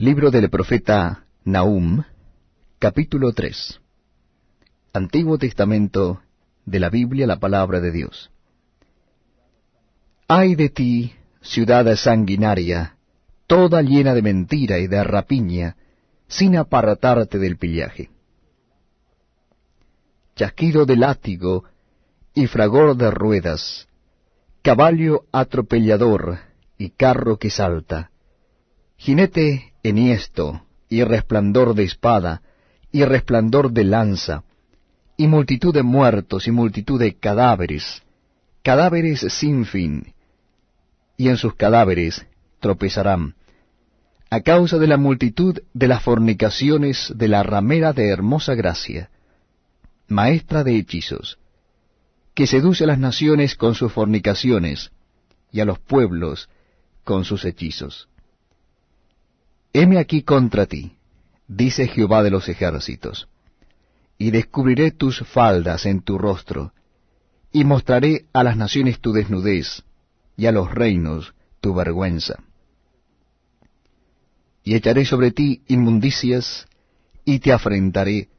Libro del profeta Nahum, capítulo 3. Antiguo Testamento de la Biblia, la palabra de Dios. Ay de ti, ciudad sanguinaria, toda llena de mentira y de rapiña, sin apartarte del pillaje. Chasquido de látigo y fragor de ruedas, caballo atropellador y carro que salta, jinete enhiesto, y resplandor de espada, y resplandor de lanza, y multitud de muertos, y multitud de cadáveres, cadáveres sin fin, y en sus cadáveres tropezarán, a causa de la multitud de las fornicaciones de la ramera de hermosa gracia, maestra de hechizos, que seduce a las naciones con sus fornicaciones, y a los pueblos con sus hechizos. Heme aquí contra ti, dice Jehová de los ejércitos, y descubriré tus faldas en tu rostro, y mostraré a las naciones tu desnudez, y a los reinos tu vergüenza. Y echaré sobre ti inmundicias, y te afrentaré,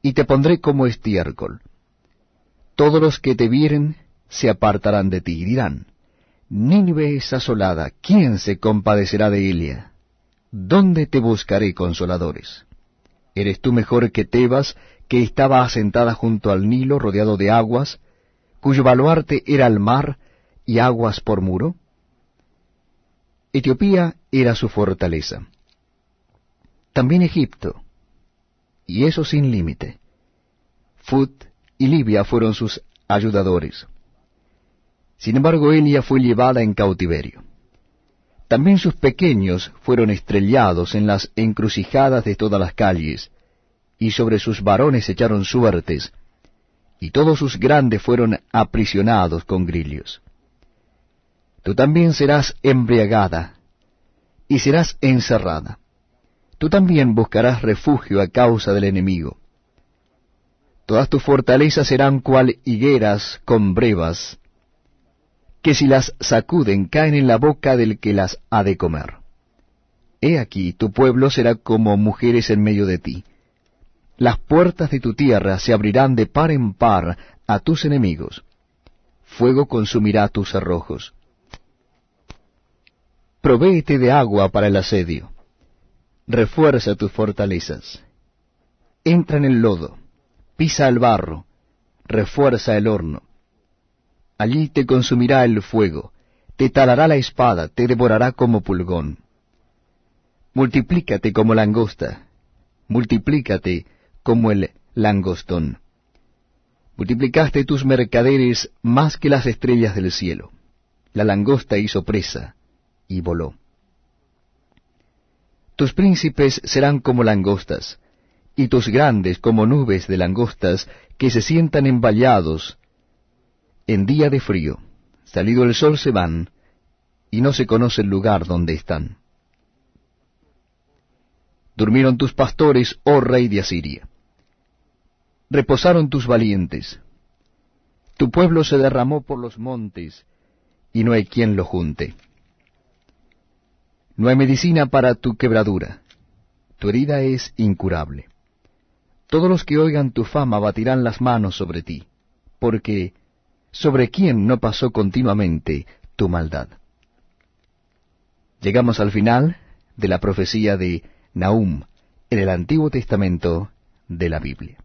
y te pondré como estiércol. Todos los que te vieren se apartarán de ti, y dirán, Nínive es asolada, ¿quién se compadecerá de ella? ¿Dónde te buscaré consoladores? ¿Eres tú mejor que Tebas, que estaba asentada junto al Nilo, rodeado de aguas, cuyo baluarte era el mar y aguas por muro? Etiopía era su fortaleza. También Egipto, y eso sin límite. Fut y Libia fueron sus ayudadores. Sin embargo, Elia fue llevada en cautiverio. También sus pequeños fueron estrellados en las encrucijadas de todas las calles, y sobre sus varones echaron suertes, y todos sus grandes fueron aprisionados con grillos. Tú también serás embriagada, y serás encerrada. Tú también buscarás refugio a causa del enemigo. Todas tus fortalezas serán cual higueras con brevas, que si las sacuden caen en la boca del que las ha de comer. He aquí, tu pueblo será como mujeres en medio de ti. Las puertas de tu tierra se abrirán de par en par a tus enemigos. Fuego consumirá tus cerrojos. Provéete de agua para el asedio. Refuerza tus fortalezas. Entra en el lodo, pisa el barro, refuerza el horno allí te consumirá el fuego, te talará la espada, te devorará como pulgón. Multiplícate como langosta, multiplícate como el langostón. Multiplicaste tus mercaderes más que las estrellas del cielo. La langosta hizo presa y voló. Tus príncipes serán como langostas, y tus grandes como nubes de langostas que se sientan envallados en día de frío, salido el sol se van, y no se conoce el lugar donde están. Durmieron tus pastores, oh rey de Asiria. Reposaron tus valientes. Tu pueblo se derramó por los montes, y no hay quien lo junte. No hay medicina para tu quebradura. Tu herida es incurable. Todos los que oigan tu fama batirán las manos sobre ti, porque sobre quién no pasó continuamente tu maldad. Llegamos al final de la profecía de Nahum en el Antiguo Testamento de la Biblia.